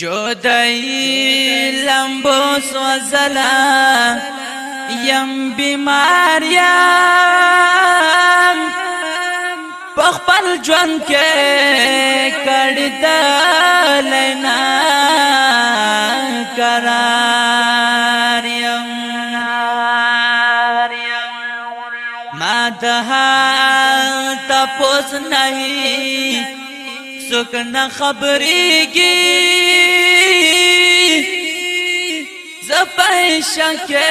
جودای لمبو سوزلا یم بیماریم پخپل جوان کے کڑی دا لینا کراریم مادہا تپوس نہیں سکن خبری کی شکه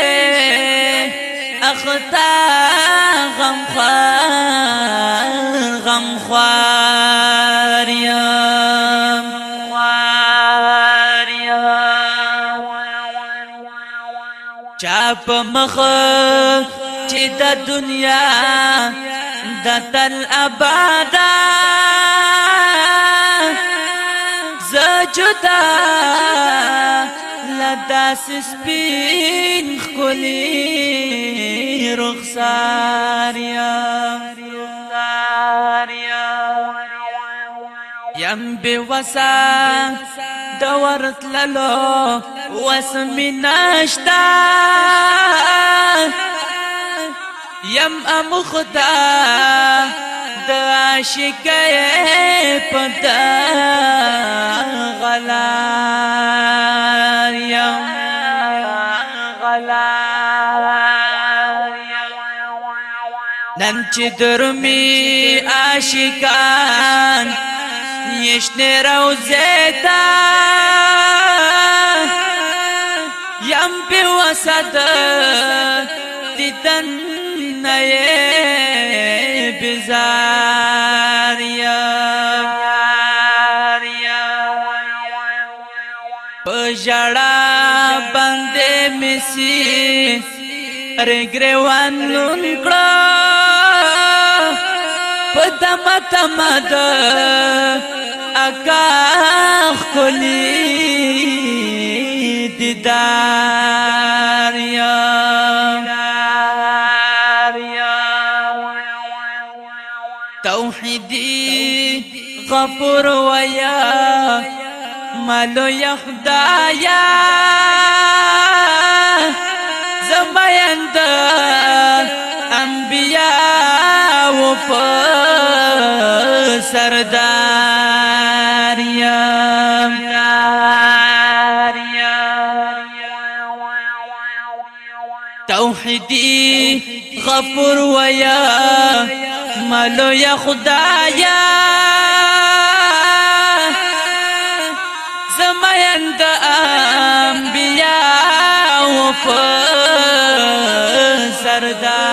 اختا غم خوار غم خوار یم. خوار یم. چاپ مخ چې د دنیا د تل ابادا زجدا لداس سپین خلی رخسار یم بی وسا دورت للو وسمی ناشتا. یم ام خدا د عاشقې غلار نن چې درمي عاشقان یشنه روزه تا یم په وسد دیدن نه بزار پجړه باندې مسی رګروان لون کړه پدم تمد اکا خلی دیدار توحیدی غفور ویا مالو یا خدایا زمایند انبیاء و په سردار یم توحیدی غفور ویا. ملو یا خدایا. زمایند انبیاء و سردار